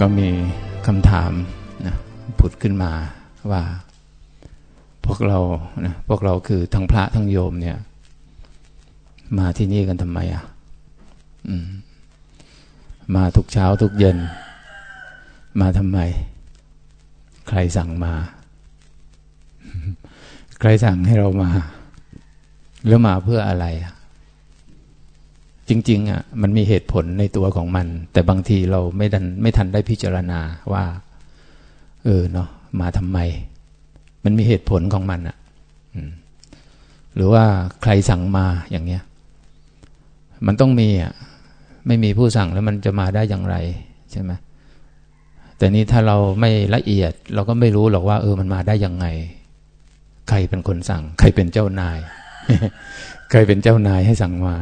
ก็มีคำถามนะผุดขึ้นมาว่าพวกเรานะพวกเราคือทั้งพระทั้งโยมเนี่ย มาที่นี่กันทำไมอะมาทุกเช้าทุกเย็น มาทำไม ใครสั่งมา ใครสั่งให้เรามาหรือมาเพื่ออะไรอะ จริง ๆอะมันมีเหตุผลในตัวของมัน แต่บางทีเราไม่ดันไม่ทันได้พิจารณาว่า เออเนาะมาทำไม มันมีเหตุผลของมันอะหรือว่าใครสั่งมาอย่างเงี้ย มันต้องมีอะไม่มีผู้สั่งแล้วมันจะมาได้อย่างไรใช่ไหมแต่นี้ถ้าเราไม่ละเอียด เราก็ไม่รู้หรอกว่า เออมันมาได้ยังไง ใครเป็นคนสั่ง ใครเป็นเจ้านาย ใครเป็นเจ้านายให้สั่งมา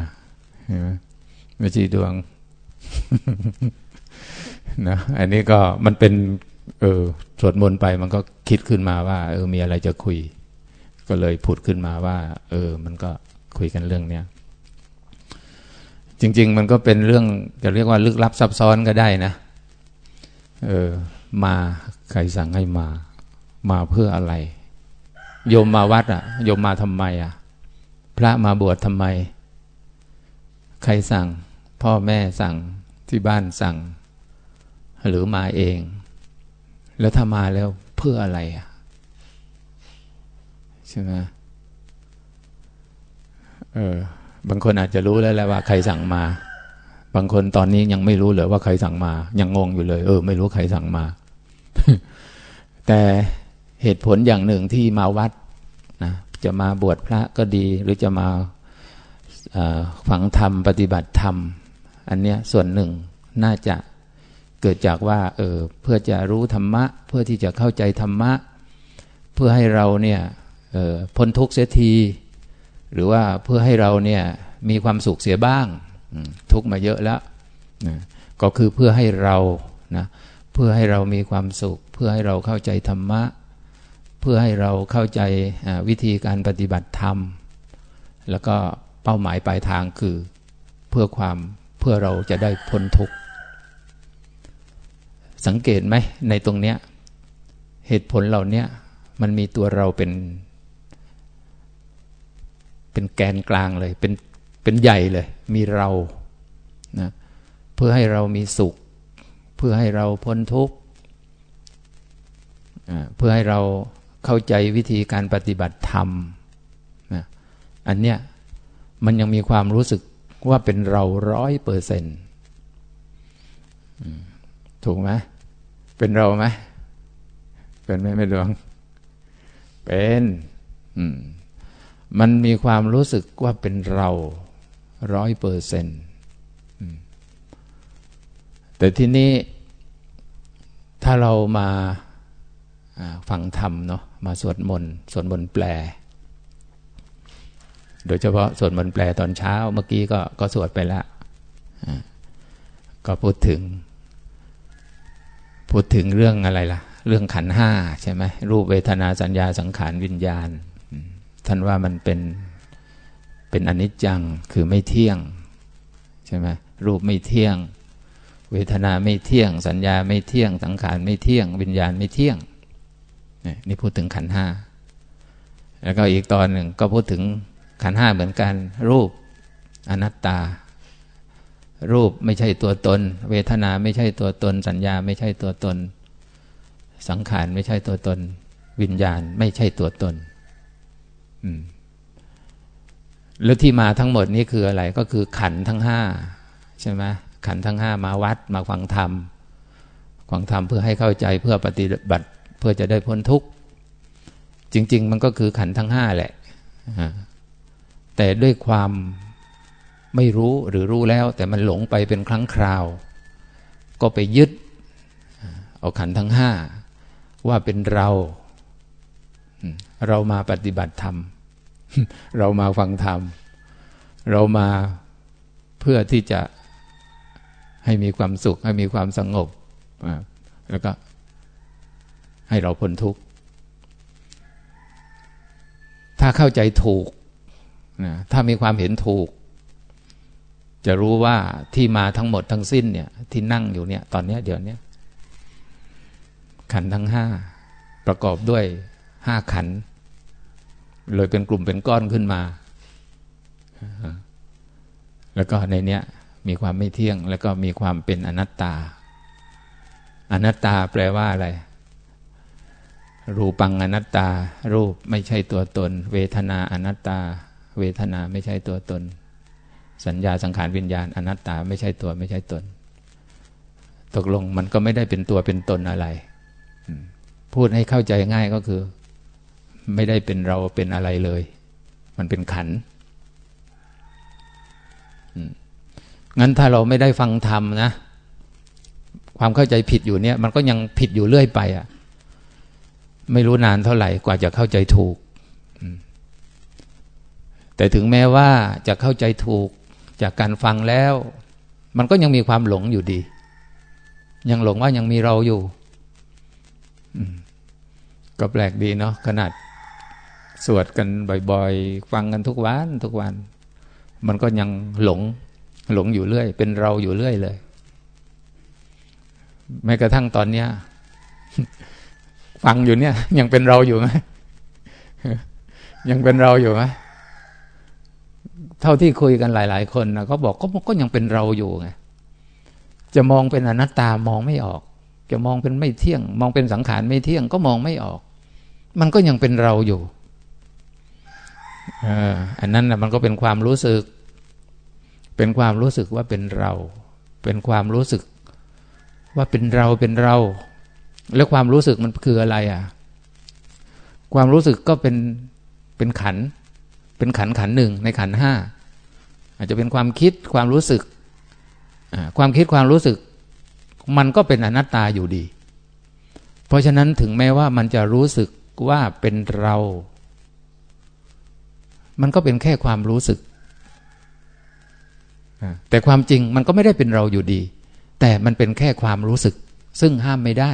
ไม่ใช่ดวงนะอันนี้ก็มันเป็น เออสวดมนต์ไปมันก็คิดขึ้นมาว่า เออ มีอะไรจะคุย ก็เลยผุดขึ้นมาว่า เออ มันก็คุยกันเรื่องเนี้ยจริง ๆ มันก็เป็นเรื่องจะเรียกว่าลึกลับซับซ้อนก็ได้นะ เออ มาใครสั่งให้มา มาเพื่ออะไร โยมมาวัดอะ โยมมาทำไมอะ พระมาบวชทำไม ใครสั่ง พ่อแม่สั่งที่บ้านสั่ง หรือมาเอง แล้วถ้ามาแล้วเพื่ออะไรอะใช่ไหมเออบางคนอาจจะรู้แล้วแหละว่าใครสั่งมา บางคนตอนนี้ยังไม่รู้เลยว่าใครสั่งมา ยังงงอยู่เลย เออ ไม่รู้ใครสั่งมา แต่เหตุผลอย่างหนึ่งที่มาวัดนะจะมาบวชพระก็ดี หรือจะมา ฝังธรรมปฏิบัติธรรม อันเนี้ยส่วนหนึ่งน่าจะเกิดจากว่าเออเพื่อจะรู้ธรรมะ เพื่อที่จะเข้าใจธรรมะ เพื่อให้เราเนี่ยพ้นทุกข์เสียที หรือว่าเพื่อให้เราเนี่ยมีความสุขเสียบ้าง ทุกมาเยอะแล้วก็คือเพื่อให้เรานะเพื่อให้เรามีความสุข เพื่อให้เราเข้าใจธรรมะ เพื่อให้เราเข้าใจวิธีการปฏิบัติธรรม แล้วก็ เป้าหมายปลายทางคือ เพื่อความเพื่อเราจะได้พ้นทุกข์สังเกตไหมในตรงเนี้ยเหตุผลเหล่านี้มันมีตัวเราเป็น เป็นแกนกลางเลยเป็นเป็นใหญ่เลย มีเรานะเพื่อให้เรามีสุข เพื่อให้เราพ้นทุกข์เพื่อให้เราเข้าใจวิธีการปฏิบัติธรรมนะอันเนี้ย มันยังมีความรู้สึกว่าเป็นเราร้อยเปอร์เซนต์ถูกไหมเป็นเราไหมเป็นไหมไม่ดวง เป็นมันมีความรู้สึกว่าเป็นเราร้อยเปอร์เซนต์แต่ที่นี้ถ้าเรามาฟังธรรมเนาะมาสวดมนต์สวดมนต์แปล โดยเฉพาะสวดมนต์แปลตอนเช้าเมื่อกี้ก็ก็สวดไปแล้วก็พูดถึง พูดถึงเรื่องอะไรล่ะ เรื่องขันห้าใช่ไหมรูปเวทนาสัญญาสังขารวิญญาณ ท่านว่ามันเป็นเป็นอนิจจังคือไม่เที่ยงใช่ไหมรูปไม่เที่ยง เวทนาไม่เที่ยง สัญญาไม่เที่ยง สังขารไม่เที่ยง วิญญาณไม่เที่ยงนี่พูดถึงขันห้าแล้วก็อีกตอนหนึ่งก็พูดถึง ขันห้าเหมือนกัน รูปอนัตตา รูปไม่ใช่ตัวตน เวทนาไม่ใช่ตัวตน สัญญาไม่ใช่ตัวตน สังขารไม่ใช่ตัวตน วิญญาณไม่ใช่ตัวตนแล้วที่มาทั้งหมดนี้คืออะไรก็คือขันทั้งห้าใช่ไหมขันทั้งห้ามาวัดมาฟังธรรมฟังธรรมเพื่อให้เข้าใจเพื่อปฏิบัติเพื่อจะได้พ้นทุกข์จริง ๆ มันก็คือขันทั้งห้าแหละ แต่ด้วยความไม่รู้หรือรู้แล้ว แต่มันหลงไปเป็นครั้งคราว ก็ไปยึด เอาขันทั้งห้าว่าเป็นเรา เรามาปฏิบัติธรรม เรามาฟังธรรม เรามาเพื่อที่จะให้มีความสุข ให้มีความสงบ แล้วก็ให้เราพ้นทุกข์ ถ้าเข้าใจถูก นะถ้ามีความเห็นถูก จะรู้ว่าที่มาทั้งหมดทั้งสิ้นเนี่ย ที่นั่งอยู่เนี่ย ตอนนี้เดี๋ยวนี้ขันทั้งห้าประกอบด้วยห้าขัน เลยเป็นกลุ่มเป็นก้อนขึ้นมา แล้วก็ในเนี้ยมีความไม่เที่ยง แล้วก็มีความเป็นอนัตตา อนัตตาแปลว่าอะไร รูปังอนัตตา รูปไม่ใช่ตัวตน เวทนาอนัตตา เวทนาไม่ใช่ตัวตน สัญญาสังขารวิญญาณอนัตตาไม่ใช่ตัวไม่ใช่ตน ตกลงมันก็ไม่ได้เป็นตัวเป็นตนอะไร พูดให้เข้าใจง่ายก็คือ ไม่ได้เป็นเราเป็นอะไรเลย มันเป็นขันงั้นถ้าเราไม่ได้ฟังธรรมนะ ความเข้าใจผิดอยู่เนี่ย มันก็ยังผิดอยู่เรื่อยไปอะ่ะ ไม่รู้นานเท่าไหร่กว่าจะเข้าใจถูก แต่ถึงแม้ว่าจะเข้าใจถูกจากการฟังแล้ว มันก็ยังมีความหลงอยู่ดี ยังหลงว่ายังมีเราอยู่ก็แปลกดีเนาะขนาด สวดกันบ่อยๆ ฟังกันทุกวันทุกวัน มันก็ยังหลง หลงอยู่เรื่อย เป็นเราอยู่เรื่อยเลย แม้กระทั่งตอนเนี้ยฟังอยู่เนี่ย ยังเป็นเราอยู่ไหมยังเป็นเราอยู่ไหม เท่าที่คุยกันหลาย ๆ คนนะเขาบอกก็ก็ยังเป็นเราอยู่ไงจะมองเป็นอนัตตามองไม่ออก จะมองเป็นไม่เที่ยง มองเป็นสังขารไม่เที่ยงก็มองไม่ออก มันก็ยังเป็นเราอยู่อันนั้นนะมันก็เป็นความรู้สึก เป็นความรู้สึกว่าเป็นเรา เป็นความรู้สึกว่าเป็นเราเป็นเรา แล้วความรู้สึกมันคืออะไรอะ ความรู้สึกก็เป็นเป็นขัน เป็นขันขันหนึ่งในขันห้าอาจจะเป็นความคิดความรู้สึก ความคิดความรู้สึก มันก็เป็นอนัตตาอยู่ดี เพราะฉะนั้นถึงแม้ว่ามันจะรู้สึกว่าเป็นเรา มันก็เป็นแค่ความรู้สึก แต่ความจริงมันก็ไม่ได้เป็นเราอยู่ดี แต่มันเป็นแค่ความรู้สึก ซึ่งห้ามไม่ได้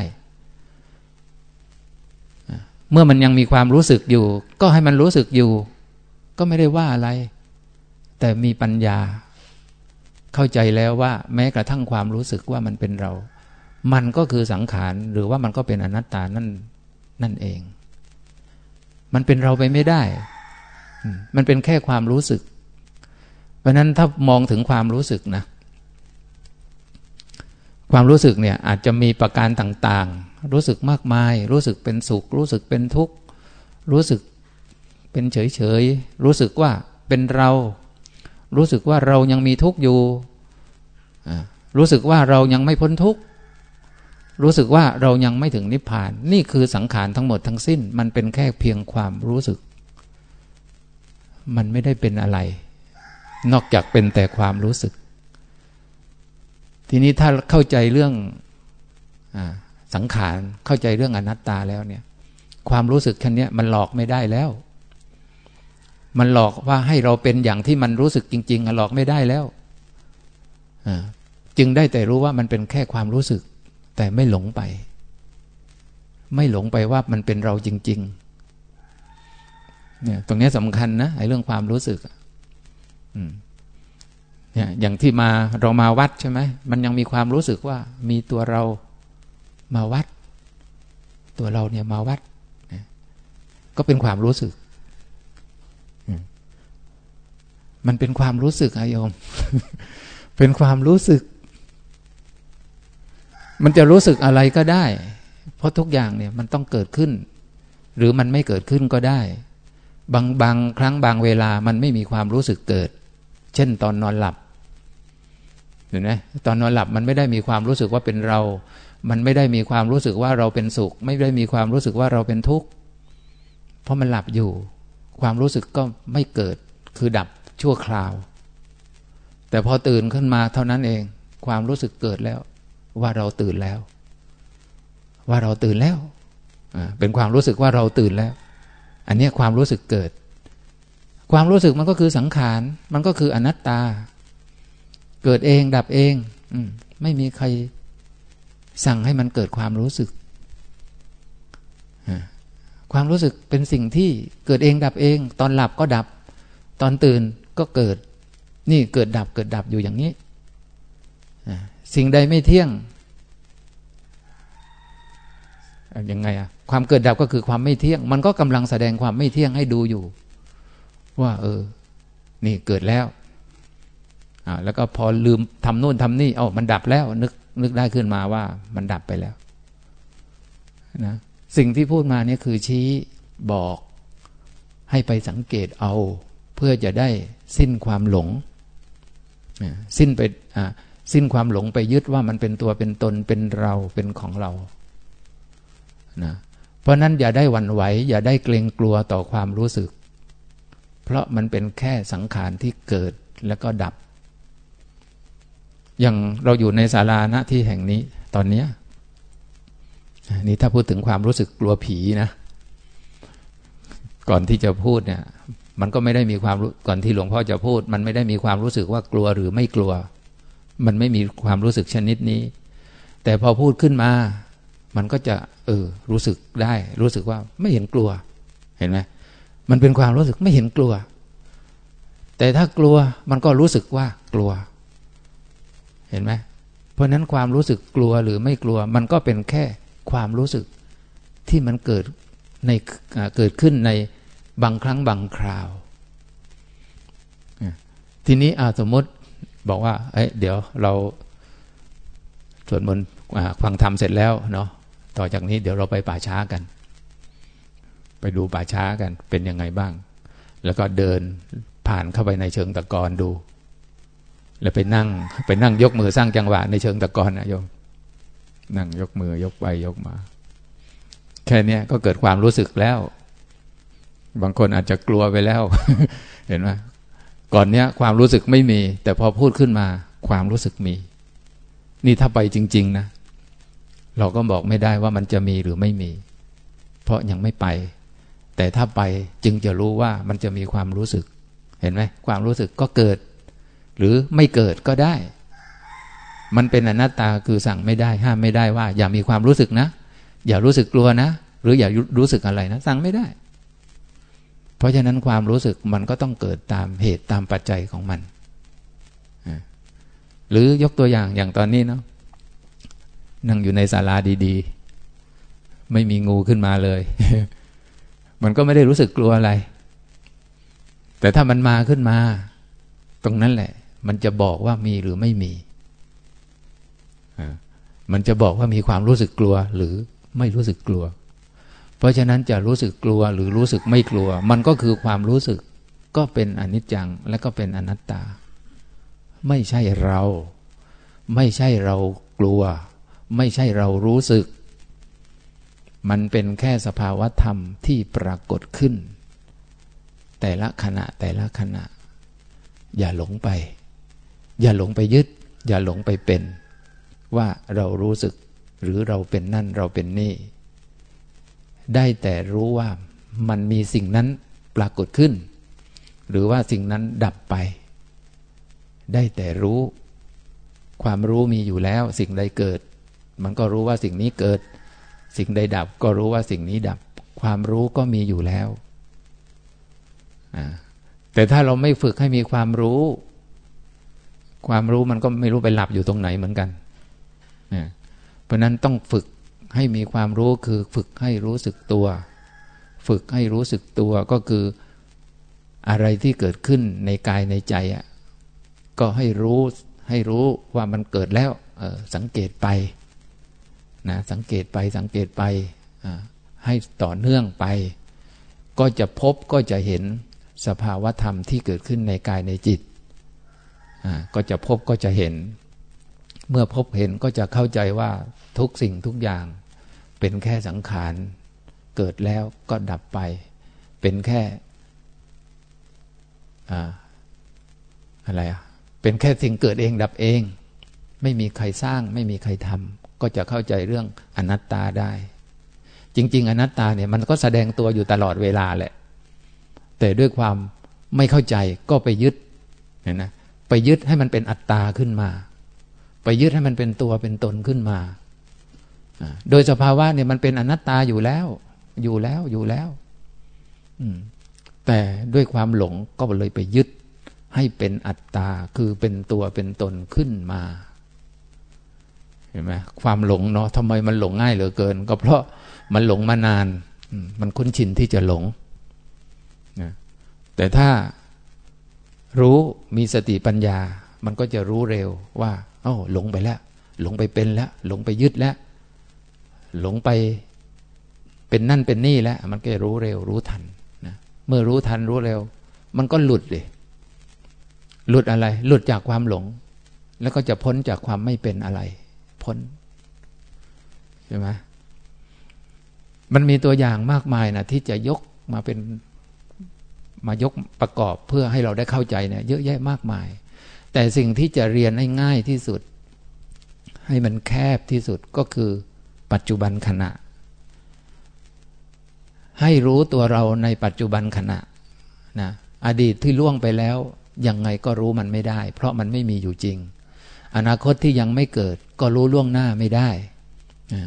เมื่อมันยังมีความรู้สึกอยู่ ก็ให้มันรู้สึกอยู่ ก็ไม่ได้ว่าอะไร แต่มีปัญญา เข้าใจแล้วว่า แม้กระทั่งความรู้สึกว่ามันเป็นเรา มันก็คือสังขารหรือว่ามันก็เป็นอนัตตานั่นนั่นเอง มันเป็นเราไปไม่ได้ มันเป็นแค่ความรู้สึก เพราะนั้นถ้ามองถึงความรู้สึกนะ ความรู้สึกเนี่ยอาจจะมีประการต่างๆ รู้สึกมากมาย รู้สึกเป็นสุข รู้สึกเป็นทุกข์ รู้สึก เป็นเฉยๆ รู้สึกว่าเป็นเรา รู้สึกว่าเรายังมีทุกข์อยู่ รู้สึกว่าเรายังไม่พ้นทุกข์ รู้สึกว่าเรายังไม่ถึงนิพพาน นี่คือสังขารทั้งหมดทั้งสิ้น มันเป็นแค่เพียงความรู้สึก มันไม่ได้เป็นอะไร นอกจากเป็นแต่ความรู้สึก ทีนี้ถ้าเข้าใจเรื่องอสังขาร เข้าใจเรื่องอนัตตาแล้วเนี่ย ความรู้สึกแค่นี้มันหลอกไม่ได้แล้ว มันหลอกว่าให้เราเป็นอย่างที่มันรู้สึกจริง ๆหลอกไม่ได้แล้วจึงได้แต่รู้ว่ามันเป็นแค่ความรู้สึก แต่ไม่หลงไป ไม่หลงไปว่ามันเป็นเราจริง ๆ เนี่ย ตรงนี้สำคัญนะไอ้เรื่องความรู้สึกเนี่ยอย่างที่มาเรามาวัดใช่ไหมมันยังมีความรู้สึกว่า มีตัวเรามาวัด ตัวเราเนี่ยมาวัด ก็เป็นความรู้สึก มันเป็นความรู้สึกอะโยม เป็นความรู้สึก มันจะรู้สึกอะไรก็ได้ เพราะทุกอย่างเนี่ยมันต้องเกิดขึ้น หรือมันไม่เกิดขึ้นก็ได้ บางบางครั้งบางเวลามันไม่มีความรู้สึกเกิด เช่นตอนนอนหลับเห็นไหมตอนนอนหลับมันไม่ได้มีความรู้สึกว่าเป็นเรา มันไม่ได้มีความรู้สึกว่าเราเป็นสุข ไม่ได้มีความรู้สึกว่าเราเป็นทุกข์ เพราะมันหลับอยู่ ความรู้สึกก็ไม่เกิดคือดับ ชั่วคราว แต่พอตื่นขึ้นมาเท่านั้นเอง ความรู้สึกเกิดแล้ว ว่าเราตื่นแล้ว ว่าเราตื่นแล้วเป็นความรู้สึกว่าเราตื่นแล้ว อันนี้ความรู้สึกเกิด ความรู้สึกมันก็คือสังขาร มันก็คืออนัตตา เกิดเองดับเองอไม่มีใครสั่งให้มันเกิดความรู้สึก ความรู้สึกเป็นสิ่งที่เกิดเองดับเอง ตอนหลับก็ดับ ตอนตื่น ก็เกิด นี่เกิดดับเกิดดับอยู่อย่างนี้ สิ่งใดไม่เที่ยงยังไงอะความเกิดดับก็คือความไม่เที่ยง มันก็กำลังแสดงความไม่เที่ยงให้ดูอยู่ ว่า เออ นี่เกิดแล้วอ่าแล้วก็พอลืมทำโน่นทำนี่เอ้ามันดับแล้ว นึกนึกได้ขึ้นมาว่า มันดับไปแล้วนะสิ่งที่พูดมาเนี่ยคือชี้บอกให้ไปสังเกตเอา เพื่อจะได้สิ้นความหลง สิ้นไปสิ้นความหลงไปยึดว่ามันเป็นตัวเป็นตนเป็นเราเป็นของเรานะเพราะนั้นอย่าได้หวั่นไหว อย่าได้เกรงกลัวต่อความรู้สึก เพราะมันเป็นแค่สังขารที่เกิดแล้วก็ดับ อย่างเราอยู่ในศาลาณที่แห่งนี้ตอนนี้นี่ถ้าพูดถึงความรู้สึกกลัวผีนะ ก่อนที่จะพูดเนี่ย มันก็ไม่ได้มีความรู้ก่อนที่หลวงพ่อจะพูด มันไม่ได้มีความรู้สึกว่ากลัวหรือไม่กลัว มันไม่มีความรู้สึกชนิดนี้ แต่พอพูดขึ้นมา มันก็จะเออรู้สึกได้ รู้สึกว่าไม่เห็นกลัว เห็นไหมมันเป็นความรู้สึกไม่เห็นกลัว แต่ถ้ากลัวมันก็รู้สึกว่ากลัว เห็นไหมเพราะนั้นความรู้สึกกลัวหรือไม่กลัว มันก็เป็นแค่ความรู้สึกที่มันเกิดในเกิดขึ้นใน บางครั้งบางคราว ทีนี้สมมติบอกว่าเเดี๋ยวเราสวดมนต์ฟังธรรมเสร็จแล้วเนาะต่อจากนี้เดี๋ยวเราไปป่าช้ากัน ไปดูป่าช้ากันเป็นยังไงบ้าง แล้วก็เดินผ่านเข้าไปในเชิงตะกอนดู แล้วไปนั่งไปนั่งยกมือสร้างจังหวะในเชิงตะกอนนะโยมนั่งยกมือยกไปยกมา แค่นี้ก็เกิดความรู้สึกแล้ว บางคนอาจจะกลัวไปแล้ว เห็นไหมก่อนเนี้ย ความรู้สึกไม่มี แต่พอพูดขึ้นมา ความรู้สึกมี นี่ถ้าไปจริง ๆ นะ เราก็บอกไม่ได้ว่ามันจะมีหรือไม่มี เพราะยังไม่ไป แต่ถ้าไปจึงจะรู้ว่ามันจะมีความรู้สึก เห็นไหมความรู้สึกก็เกิด หรือไม่เกิดก็ได้ มันเป็นอนัตตาคือสั่งไม่ได้ ห้ามไม่ได้ว่า อย่ามีความรู้สึกนะ อย่ารู้สึกกลัวนะ หรืออย่ารู้สึกอะไรนะ สั่งไม่ได้ เพราะฉะนั้นความรู้สึกมันก็ต้องเกิดตามเหตุตามปัจจัยของมัน หรือยกตัวอย่างอย่างตอนนี้เนาะนั่งอยู่ในศาลาดีๆ ไม่มีงูขึ้นมาเลย มันก็ไม่ได้รู้สึกกลัวอะไร แต่ถ้ามันมาขึ้นมา ตรงนั้นแหละ มันจะบอกว่ามีหรือไม่มี มันจะบอกว่ามีความรู้สึกกลัวหรือไม่รู้สึกกลัว เพราะฉะนั้นจะรู้สึกกลัวหรือรู้สึกไม่กลัว มันก็คือความรู้สึกก็เป็นอนิจจังและก็เป็นอนัตตา ไม่ใช่เรา ไม่ใช่เรากลัว ไม่ใช่เรารู้สึก มันเป็นแค่สภาวะธรรมที่ปรากฏขึ้น แต่ละขณะแต่ละขณะ อย่าหลงไป อย่าหลงไปยึด อย่าหลงไปเป็น ว่าเรารู้สึกหรือเราเป็นนั่นเราเป็นนี่ ได้แต่รู้ว่ามันมีสิ่งนั้นปรากฏขึ้น หรือว่าสิ่งนั้นดับไป ได้แต่รู้ ความรู้มีอยู่แล้ว สิ่งใดเกิด มันก็รู้ว่าสิ่งนี้เกิด สิ่งใดดับก็รู้ว่าสิ่งนี้ดับ ความรู้ก็มีอยู่แล้ว แต่ถ้าเราไม่ฝึกให้มีความรู้ ความรู้มันก็ไม่รู้ไปหลับอยู่ตรงไหนเหมือนกัน เพราะนั้นต้องฝึก ให้มีความรู้คือฝึกให้รู้สึกตัว ฝึกให้รู้สึกตัวก็คืออะไรที่เกิดขึ้นในกายในใจอะก็ให้รู้ให้รู้ว่ามันเกิดแล้วสังเกตไปนะสังเกตไปสังเกตไปให้ต่อเนื่องไป ก็จะพบก็จะเห็นสภาวธรรมที่เกิดขึ้นในกายในจิตก็จะพบก็จะเห็น เมื่อพบเห็นก็จะเข้าใจว่าทุกสิ่งทุกอย่าง เป็นแค่สังขารเกิดแล้วก็ดับไป เป็นแค่อะไรอะเป็นแค่สิ่งเกิดเองดับเอง ไม่มีใครสร้าง ไม่มีใครทำก็จะเข้าใจเรื่องอนัตตาได้ จริง ๆ อนัตตาเนี่ยมันก็แสดงตัวอยู่ตลอดเวลาแหละ แต่ด้วยความไม่เข้าใจก็ไปยึดเห็นนะไปยึดให้มันเป็นอัตตาขึ้นมา ไปยึดให้มันเป็นตัวเป็นตนขึ้นมา โดยสภาวะเนี่ยมันเป็นอนัตตาอยู่แล้ว อยู่แล้วอยู่แล้วแต่ด้วยความหลงก็เลยไปยึดให้เป็นอัตตาคือเป็นตัวเป็นตนขึ้นมา เห็นไหมความหลงเนาะทำไมมันหลงง่ายเหลือเกิน ก็เพราะมันหลงมานาน มันคุ้นชินที่จะหลงนะแต่ถ้ารู้มีสติปัญญา มันก็จะรู้เร็วว่า เอ้าหลงไปแล้ว หลงไปเป็นแล้ว หลงไปยึดแล้ว หลงไปเป็นนั่นเป็นนี่แล้ว มันก็รู้เร็วรู้ทันนะเมื่อรู้ทันรู้เร็ว มันก็หลุดเลยหลุดอะไร หลุดจากความหลง แล้วก็จะพ้นจากความไม่เป็นอะไร พ้นใช่ไหมมันมีตัวอย่างมากมายนะที่จะยกมาเป็นมายกประกอบเพื่อให้เราได้เข้าใจเนี่ยเยอะแยะมากมาย แต่สิ่งที่จะเรียนให้ง่ายที่สุด ให้มันแคบที่สุดก็คือ ปัจจุบันขณะ ให้รู้ตัวเราในปัจจุบันขณะนะอดีตที่ล่วงไปแล้วยังไงก็รู้มันไม่ได้ เพราะมันไม่มีอยู่จริง อนาคตที่ยังไม่เกิด ก็รู้ล่วงหน้าไม่ได้นะ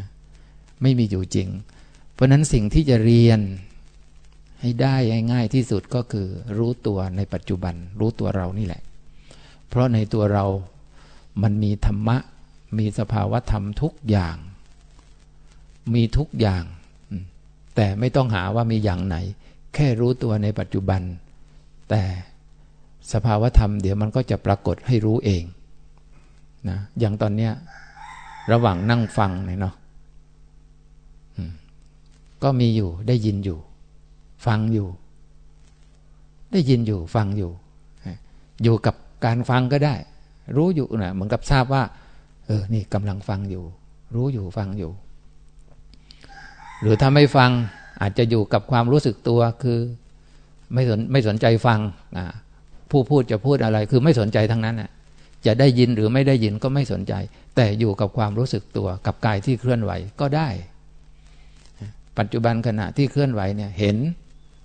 ไม่มีอยู่จริง เพราะนั้นสิ่งที่จะเรียนให้ได้ง่ายที่สุดก็คือ รู้ตัวในปัจจุบัน รู้ตัวเรานี่แหละ เพราะในตัวเรามันมีธรรมะ มีสภาวะธรรมทุกอย่าง มีทุกอย่าง แต่ไม่ต้องหาว่ามีอย่างไหน แค่รู้ตัวในปัจจุบัน แต่สภาวธรรมเดี๋ยวมันก็จะปรากฏให้รู้เองนะอย่างตอนเนี้ยระหว่างนั่งฟังเนี่ยเนาะก็มีอยู่ได้ยินอยู่ ฟังอยู่ ได้ยินอยู่ฟังอยู่ อยู่กับการฟังก็ได้ รู้อยู่นะเหมือนกับทราบว่า เออนี่กำลังฟังอยู่ รู้อยู่ฟังอยู่ หรือถ้าไม่ฟังอาจจะอยู่กับความรู้สึกตัวคือไม่สนไม่สนใจฟังผู้พูดจะพูดอะไร คือไม่สนใจทั้งนั้นน่ะจะได้ยินหรือไม่ได้ยินก็ไม่สนใจ แต่อยู่กับความรู้สึกตัวกับกายที่เคลื่อนไหวก็ได้ ปัจจุบันขณะที่เคลื่อนไหวเนี่ยเห็น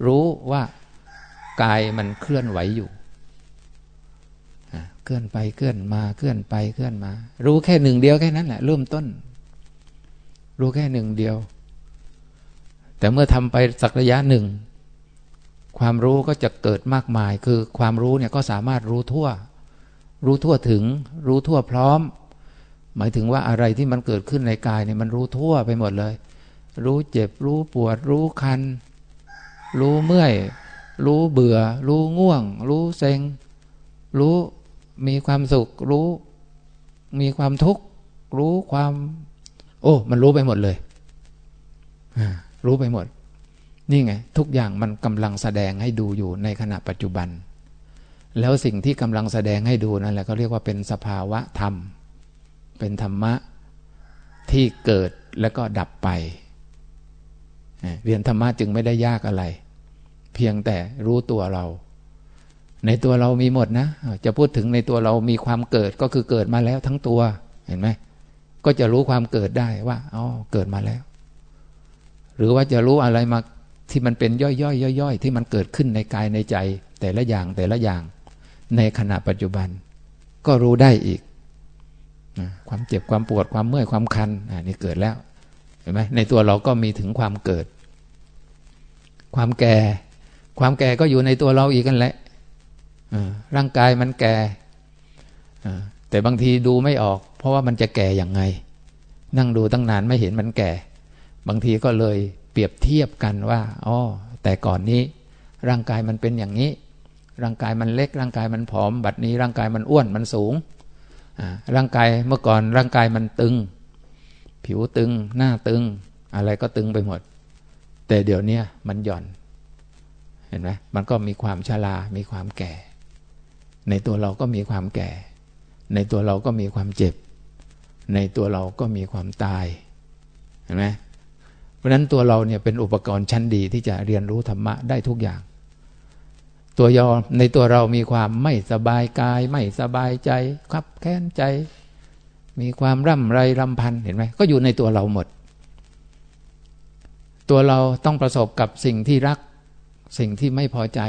รู้ว่ากายมันเคลื่อนไหวอยู่เคลื่อนไปเคลื่อนมาเคลื่อนไปเคลื่อนมา รู้แค่หนึ่งเดียวแค่นั้นแหละเริ่มต้น รู้แค่หนึ่งเดียว แต่เมื่อทำไปสักระยะหนึ่ง ความรู้ก็จะเกิดมากมาย คือความรู้เนี่ยก็สามารถรู้ทั่ว รู้ทั่วถึง รู้ทั่วพร้อม หมายถึงว่าอะไรที่มันเกิดขึ้นในกายเนี่ยมันรู้ทั่วไปหมดเลย รู้เจ็บ รู้ปวด รู้คัน รู้เมื่อย รู้เบื่อ รู้ง่วง รู้เซ็ง รู้มีความสุข รู้มีความทุกข์ รู้ความ โอ้ มันรู้ไปหมดเลยอ่า รู้ไปหมด นี่ไง ทุกอย่างมันกำลังแสดงให้ดูอยู่ในขณะปัจจุบัน แล้วสิ่งที่กำลังแสดงให้ดูนั่นแหละก็เรียกว่าเป็นสภาวะธรรม เป็นธรรมะที่เกิดแล้วก็ดับไป เรียนธรรมะจึงไม่ได้ยากอะไร เพียงแต่รู้ตัวเรา ในตัวเรามีหมดนะ จะพูดถึงในตัวเรามีความเกิดก็คือเกิดมาแล้วทั้งตัว เห็นไหม ก็จะรู้ความเกิดได้ว่าอ๋อเกิดมาแล้ว หรือว่าจะรู้อะไรมาที่มันเป็นย่อยๆย่อยๆที่มันเกิดขึ้นในกายในใจ แต่ละอย่างแต่ละอย่าง ในขณะปัจจุบัน ก็รู้ได้อีก ความเจ็บความปวดความเมื่อยความคันอันนี้เกิดแล้วเห็นไหมในตัวเราก็มีถึงความเกิด ความแก่ ความแก่ก็อยู่ในตัวเราอีกกันแหละร่างกายมันแก่แต่บางทีดูไม่ออก เพราะว่ามันจะแก่อย่างไง นั่งดูตั้งนานไม่เห็นมันแก่ บางทีก็เลยเปรียบเทียบกันว่าอ๋อแต่ก่อนนี้ ร่างกายมันเป็นอย่างนี้ ร่างกายมันเล็ก ร่างกายมันผอม บัดนี้ร่างกายมันอ้วนมันสูงร่างกายเมื่อก่อนร่างกายมันตึง ผิวตึง หน้าตึง อะไรก็ตึงไปหมด แต่เดี๋ยวนี้มันหย่อน เห็นไหมมันก็มีความชรามีความแก่ ในตัวเราก็มีความแก่ ในตัวเราก็มีความเจ็บ ในตัวเราก็มีความตาย เห็นไหม ราะนั้นตัวเราเนี่ยเป็นอุปกรณ์ชั้นดีที่จะเรียนรู้ธรรมะได้ทุกอย่าง ตัวยอในตัวเรามีความไม่สบายกาย ไม่สบายใจขับแค้นใจ มีความร่ำไรรำพันเห็นไหมก็อยู่ในตัวเราหมด ตัวเราต้องประสบกับสิ่งที่รัก สิ่งที่ไม่พอใจ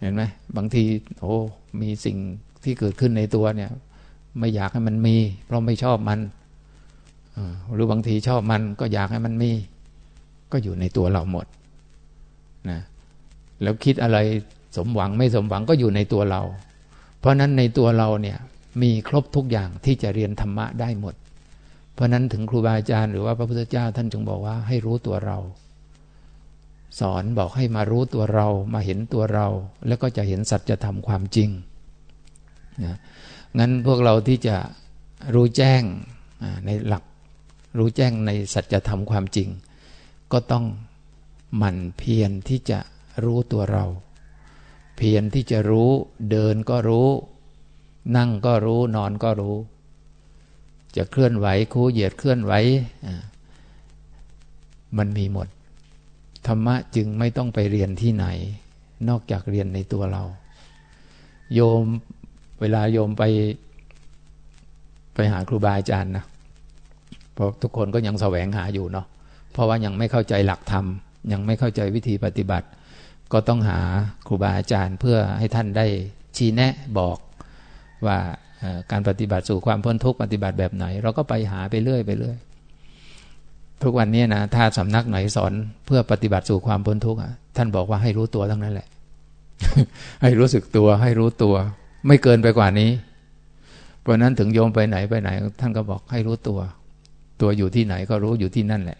เห็นไหมบางทีโอ้มีสิ่งที่เกิดขึ้นในตัวเนี่ย ไม่อยากให้มันมี เพราะไม่ชอบมัน หรือบางทีชอบมันก็อยากให้มันมี ก็อยู่ในตัวเราหมดนะแล้วคิดอะไรสมหวังไม่สมหวังก็อยู่ในตัวเรา เพราะนั้นในตัวเราเนี่ยมีครบทุกอย่างที่จะเรียนธรรมะได้หมด เพราะนั้นถึงครูบาอาจารย์หรือว่าพระพุทธเจ้าท่านจึงบอกว่าให้รู้ตัวเรา สอนบอกให้มารู้ตัวเรามาเห็นตัวเรา แล้วก็จะเห็นสัจธรรมความจริงนะงั้นพวกเราที่จะรู้แจ้งในหลัก รู้แจ้งในสัจธรรมความจริง ก็ต้องหมั่นเพียรที่จะรู้ตัวเรา เพียรที่จะรู้เดินก็รู้ นั่งก็รู้นอนก็รู้ จะเคลื่อนไหวคู่เหยียดเคลื่อนไหวมันมีหมด ธรรมะจึงไม่ต้องไปเรียนที่ไหน นอกจากเรียนในตัวเรา โยมเวลาโยมไปไปหาครูบาอาจารย์นะ เพราะทุกคนก็ยังแสวงหาอยู่เนาะเพราะว่ายังไม่เข้าใจหลักธรรม ยังไม่เข้าใจวิธีปฏิบัติ ก็ต้องหาครูบาอาจารย์เพื่อให้ท่านได้ชี้แนะบอกว่าการปฏิบัติสู่ความพ้นทุกข์ปฏิบัติแบบไหน เราก็ไปหาไปเรื่อยไปเรื่อยทุกวันนี้นะถ้าสำนักไหนสอนเพื่อปฏิบัติสู่ความพ้นทุกข์ท่านบอกว่าให้รู้ตัวทั้งนั้นแหละ ให้รู้สึกตัวให้รู้ตัว ไม่เกินไปกว่านี้ เพราะนั้นถึงโยมไปไหนไปไหน ท่านก็บอกให้รู้ตัว ตัวอยู่ที่ไหนก็รู้อยู่ที่นั่นแหละ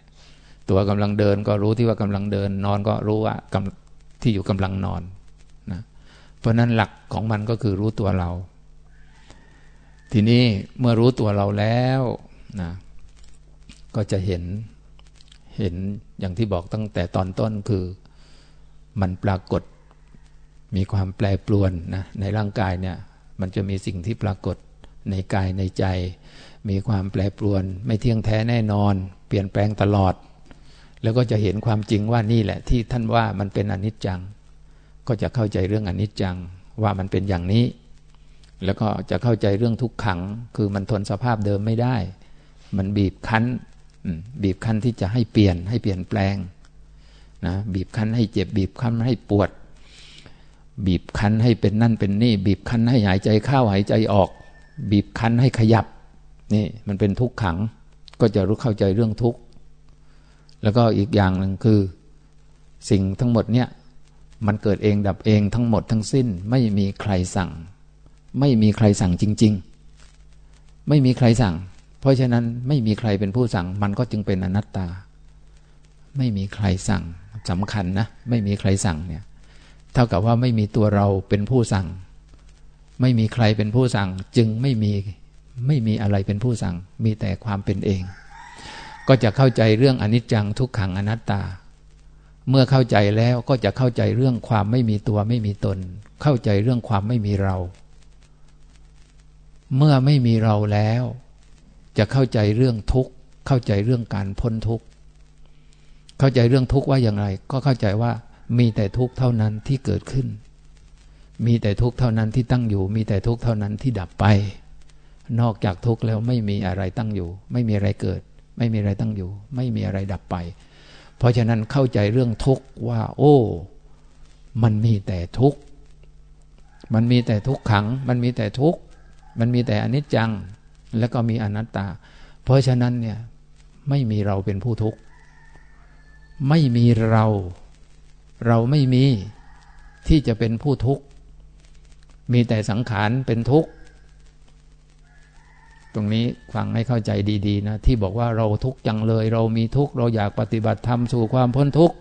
ตัวกำลังเดินก็รู้ที่ว่ากำลังเดิน นอนก็รู้ว่ากำที่อยู่กำลังนอนนะเพราะนั้นหลักของมันก็คือรู้ตัวเรา ทีนี้เมื่อรู้ตัวเราแล้วนะก็จะเห็นเห็นอย่างที่บอกตั้งแต่ตอนต้นคือ มันปรากฏมีความแปรปรวนนะในร่างกายเนี่ย มันจะมีสิ่งที่ปรากฏในกายในใจ มีความแปรปรวน ไม่เที่ยงแท้แน่นอน เปลี่ยนแปลงตลอด แล้วก็จะเห็นความจริงว่านี่แหละ ที่ท่านว่ามันเป็นอนิจจัง ก็จะเข้าใจเรื่องอนิจจังว่ามันเป็นอย่างนี้ แล้วก็จะเข้าใจเรื่องทุกขัง คือมันทนสภาพเดิมไม่ได้ มันบีบคั้นบีบคั้นที่จะให้เปลี่ยนให้เปลี่ยนแปลงนะบีบคั้นให้เจ็บ บีบคั้นให้ปวด บีบคั้นให้เป็นนั่นเป็นนี่ บีบคั้นให้หายใจเข้าหายใจออก บีบคั้นให้ขยับ นี่มันเป็นทุกขังก็จะรู้เข้าใจเรื่องทุกข์ แล้วก็อีกอย่างหนึ่งคือสิ่งทั้งหมดเนี่ยมันเกิดเองดับเองทั้งหมดทั้งสิ้น ไม่มีใครสั่ง ไม่มีใครสั่งจริง ๆ ไม่มีใครสั่ง เพราะฉะนั้นไม่มีใครเป็นผู้สั่ง มันก็จึงเป็นอนัตตา ไม่มีใครสั่งสำคัญนะ ไม่มีใครสั่งเนี่ยเท่ากับว่าไม่มีตัวเราเป็นผู้สั่ง ไม่มีใครเป็นผู้สั่ง จึงไม่มี ไม่มีอะไรเป็นผู้สั่ง มีแต่ความเป็นเอง ก็จะเข้าใจเรื่องอนิจจังทุกขังอนัตตา เมื่อเข้าใจแล้วก็จะเข้าใจเรื่องความไม่มีตัวไม่มีตน เข้าใจเรื่องความไม่มีเรา เมื่อไม่มีเราแล้ว จะเข้าใจเรื่องทุกข์ เข้าใจเรื่องการพ้นทุกข์ เข้าใจเรื่องทุกข์ว่าอย่างไร ก็เข้าใจว่ามีแต่ทุกข์เท่านั้นที่เกิดขึ้น มีแต่ทุกข์เท่านั้นที่ตั้งอยู่ มีแต่ทุกข์เท่านั้นที่ดับไป นอกจากทุกข์แล้วไม่มีอะไรตั้งอยู่ ไม่มีอะไรเกิด ไม่มีอะไรตั้งอยู่ ไม่มีอะไรดับไป เพราะฉะนั้นเข้าใจเรื่องทุกข์ว่า โอ้ มันมีแต่ทุกข์มันมีแต่ทุกขัง มันมีแต่ทุกข์มันมีแต่อนิจจัง แล้วก็มีอนัตตา เพราะฉะนั้นเนี่ยไม่มีเราเป็นผู้ทุกข์ไม่มีเรา เราไม่มีที่จะเป็นผู้ทุกข์มีแต่สังขารเป็นทุกข์ ตรงนี้ฟังให้เข้าใจดีๆนะที่บอกว่าเราทุกข์จังเลย เรามีทุกข์เราอยากปฏิบัติธรรมสู่ความพ้นทุกข์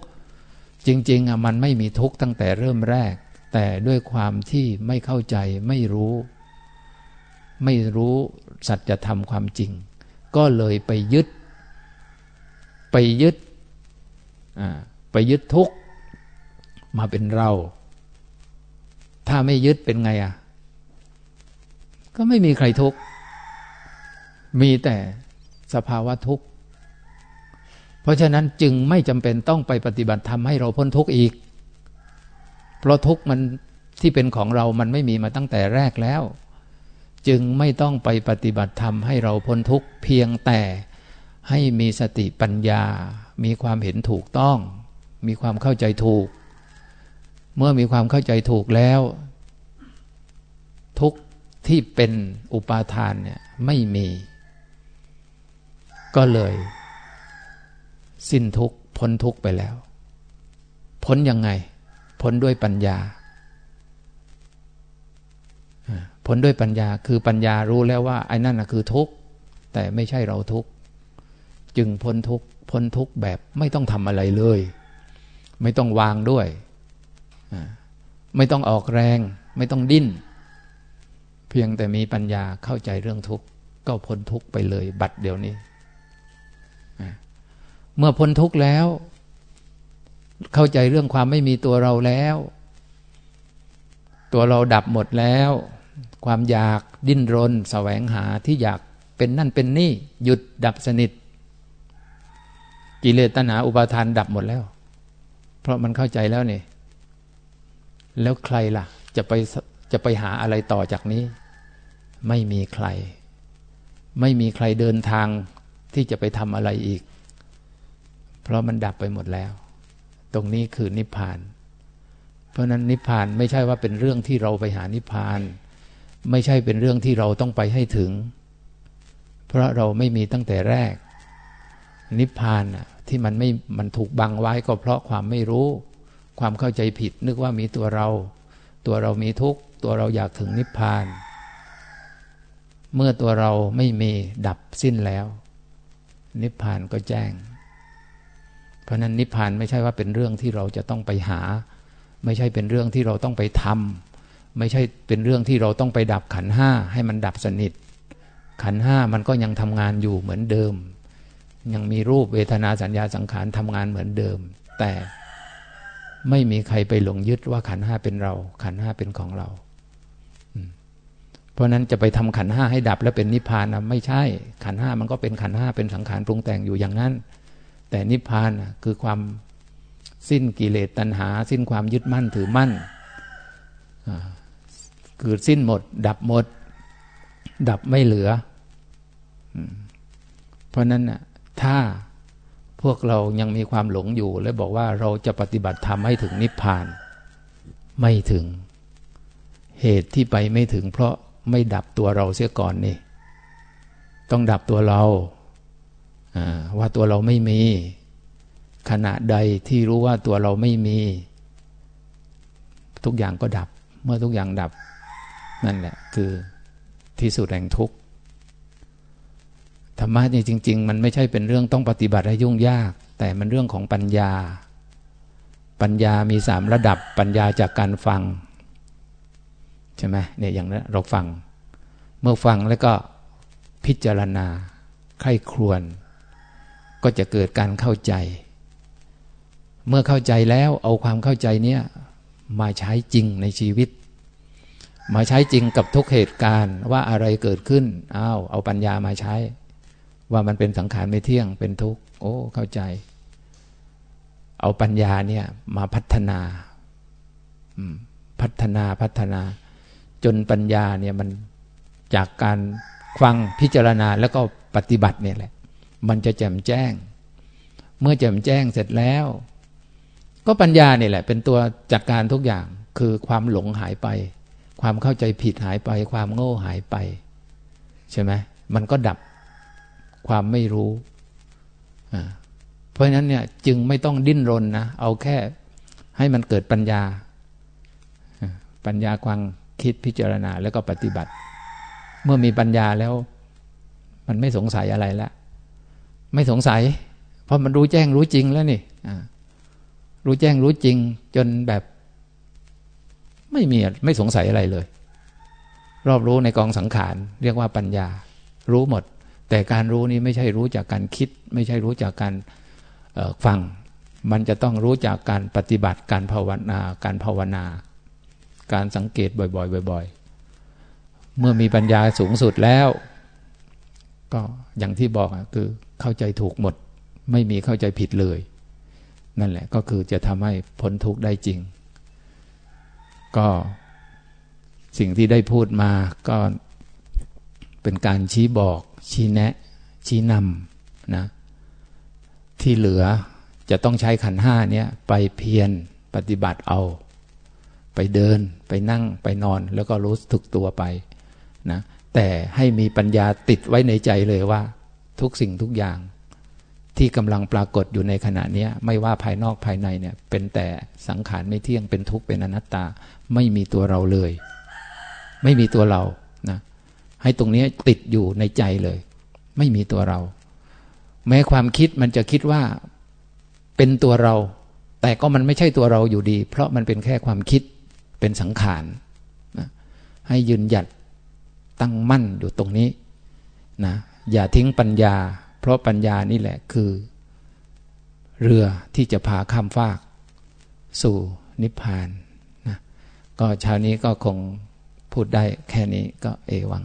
จริงๆอะมันไม่มีทุกข์ตั้งแต่เริ่มแรก แต่ด้วยความที่ไม่เข้าใจไม่รู้ ไม่รู้สัจธรรมความจริง ก็เลยไปยึด ไปยึดไปยึดทุกข์มาเป็นเรา ถ้าไม่ยึดเป็นไงอะก็ไม่มีใครทุกข์ มีแต่สภาวะทุกข์ เพราะฉะนั้นจึงไม่จำเป็นต้องไปปฏิบัติธรรมให้เราพ้นทุกข์อีก เพราะทุกข์มันที่เป็นของเรามันไม่มีมาตั้งแต่แรกแล้ว จึงไม่ต้องไปปฏิบัติธรรมให้เราพ้นทุกข์เพียงแต่ให้มีสติปัญญา มีความเห็นถูกต้อง มีความเข้าใจถูก เมื่อมีความเข้าใจถูกแล้ว ทุกที่เป็นอุปาทานเนี่ยไม่มี ก็เลย สิ้นทุกพ้นทุกไปแล้ว พ้นยังไง พ้นด้วยปัญญาพ้นด้วยปัญญาคือปัญญารู้แล้วว่าไอ้นั่นนะคือทุกข์ แต่ไม่ใช่เราทุกข์ จึงพ้นทุกข์พ้นทุกข์แบบไม่ต้องทำอะไรเลย ไม่ต้องวางด้วย ไม่ต้องออกแรง ไม่ต้องดิ้น เพียงแต่มีปัญญาเข้าใจเรื่องทุกข์ ก็พ้นทุกข์ไปเลย บัดเดี๋ยวนี้ เมื่อพ้นทุกข์แล้ว เข้าใจเรื่องความไม่มีตัวเราแล้ว ตัวเราดับหมดแล้ว ความอยากดิ้นรนแสวงหาที่อยากเป็นนั่นเป็นนี่ หยุดดับสนิท กิเลสตัณหาอุปาทานดับหมดแล้ว เพราะมันเข้าใจแล้วนี่ แล้วใครล่ะ จะไปจะไปหาอะไรต่อจากนี้ ไม่มีใคร ไม่มีใครเดินทางที่จะไปทำอะไรอีก เพราะมันดับไปหมดแล้ว ตรงนี้คือนิพพาน เพราะนั้นนิพพานไม่ใช่ว่าเป็นเรื่องที่เราไปหานิพพาน ไม่ใช่เป็นเรื่องที่เราต้องไปให้ถึง เพราะเราไม่มีตั้งแต่แรก นิพพานอะที่มันไม่มันถูกบังไว้ก็เพราะความไม่รู้ ความเข้าใจผิดนึกว่ามีตัวเรา ตัวเรามีทุกตัวเราอยากถึงนิพพาน เมื่อตัวเราไม่มีดับสิ้นแล้ว นิพพานก็แจ้ง เพราะนั้นนิพพานไม่ใช่ว่าเป็นเรื่องที่เราจะต้องไปหา ไม่ใช่เป็นเรื่องที่เราต้องไปทำไม่ใช่เป็นเรื่องที่เราต้องไปดับขันห้าให้มันดับสนิท ขันห้ามันก็ยังทำงานอยู่เหมือนเดิม ยังมีรูปเวทนาสัญญาสังขารทำงานเหมือนเดิม แต่ไม่มีใครไปหลงยึดว่าขันห้าเป็นเรา ขันห้าเป็นของเรา เพราะนั้นจะไปทำขันห้าให้ดับแล้วเป็นนิพพานนะไม่ใช่ ขันห้ามันก็เป็นขันห้าเป็นสังขารปรุงแต่งอยู่อย่างนั้น แต่นิพพานคือความสิ้นกิเลสตัณหา สิ้นความยึดมั่นถือมั่นคือสิ้นหมด ดับหมด ดับไม่เหลือ เพราะนั้นน่ะถ้าพวกเรายังมีความหลงอยู่ และบอกว่าเราจะปฏิบัติธรรมให้ถึงนิพพาน ไม่ถึง เหตุที่ไปไม่ถึง เพราะไม่ดับตัวเราเสียก่อนนี่ ต้องดับตัวเรา ว่าตัวเราไม่มี ขณะใดที่รู้ว่าตัวเราไม่มี ทุกอย่างก็ดับ เมื่อทุกอย่างดับ นั่นแหละ คือที่สุดแห่งทุกข์ธรรมะนี่จริง ๆ มันไม่ใช่เป็นเรื่องต้องปฏิบัติให้ยุ่งยาก แต่มันเรื่องของปัญญา ปัญญามีสามระดับปัญญาจากการฟัง ใช่ไหมเนี่ยอย่างนั้นเราฟัง เมื่อฟังแล้วก็พิจารณาใคร่ครวญ ก็จะเกิดการเข้าใจ เมื่อเข้าใจแล้วเอาความเข้าใจเนี้ยมาใช้จริงในชีวิต มาใช้จริงกับทุกเหตุการณ์ว่าอะไรเกิดขึ้นอ้าวเอาปัญญามาใช้ ว่ามันเป็นสังขารไม่เที่ยงเป็นทุกข์โอ้เข้าใจ เอาปัญญาเนี่ยมาพัฒนาพัฒนาพัฒนา จนปัญญาเนี่ยมันจากการฟังพิจารณาแล้วก็ปฏิบัติเนี่ยแหละ มันจะแจ่มแจ้ง เมื่อแจ่มแจ้งเสร็จแล้ว ก็ปัญญาเนี่ยแหละ เป็นตัวจัดการทุกอย่างคือความหลงหายไป ความเข้าใจผิดหายไป ความโง่หายไป ใช่ไหมมันก็ดับความไม่รู้ เพราะฉะนั้นเนี่ยจึงไม่ต้องดิ้นรนนะ เอาแค่ให้มันเกิดปัญญา ปัญญาความคิดพิจารณาแล้วก็ปฏิบัติ เมื่อมีปัญญาแล้ว มันไม่สงสัยอะไรแล้ว ไม่สงสัย เพราะมันรู้แจ้งรู้จริงแล้วนี่รู้แจ้งรู้จริง จนแบบ ไม่มีไม่สงสัยอะไรเลย รอบรู้ในกองสังขาร เรียกว่าปัญญา รู้หมด แต่การรู้นี้ไม่ใช่รู้จากการคิด ไม่ใช่รู้จากการฟัง มันจะต้องรู้จากการปฏิบัติการภาวนาการภาวนา การสังเกตบ่อยๆบ่อยๆเมื่อมีปัญญาสูงสุดแล้ว ก็อย่างที่บอกคือ เข้าใจถูกหมด ไม่มีเข้าใจผิดเลย นั่นแหละก็คือจะทำให้พ้นทุกข์ได้จริง ก็สิ่งที่ได้พูดมาก็เป็นการชี้บอก ชี้แนะ ชี้นำนะที่เหลือจะต้องใช้ขันห้าเนี้ยไปเพียรปฏิบัติเอา ไปเดินไปนั่งไปนอนแล้วก็รู้สึกตัวไปนะแต่ให้มีปัญญาติดไว้ในใจเลยว่า ทุกสิ่งทุกอย่างที่กำลังปรากฏอยู่ในขณะนี้ไม่ว่าภายนอกภายในเนี่ย เป็นแต่สังขารไม่เที่ยงเป็นทุกข์เป็นอนัตตา ไม่มีตัวเราเลย ไม่มีตัวเรานะให้ตรงนี้ติดอยู่ในใจเลย ไม่มีตัวเรา แม้ความคิดมันจะคิดว่าเป็นตัวเรา แต่ก็มันไม่ใช่ตัวเราอยู่ดี เพราะมันเป็นแค่ความคิดเป็นสังขารนะให้ยืนหยัดตั้งมั่นอยู่ตรงนี้นะ อย่าทิ้งปัญญา เพราะปัญญานี่แหละคือ เรือที่จะพาข้ามฟาก สู่นิพพานนะก็เช้านี้ก็คงพูดได้แค่นี้ก็เอวัง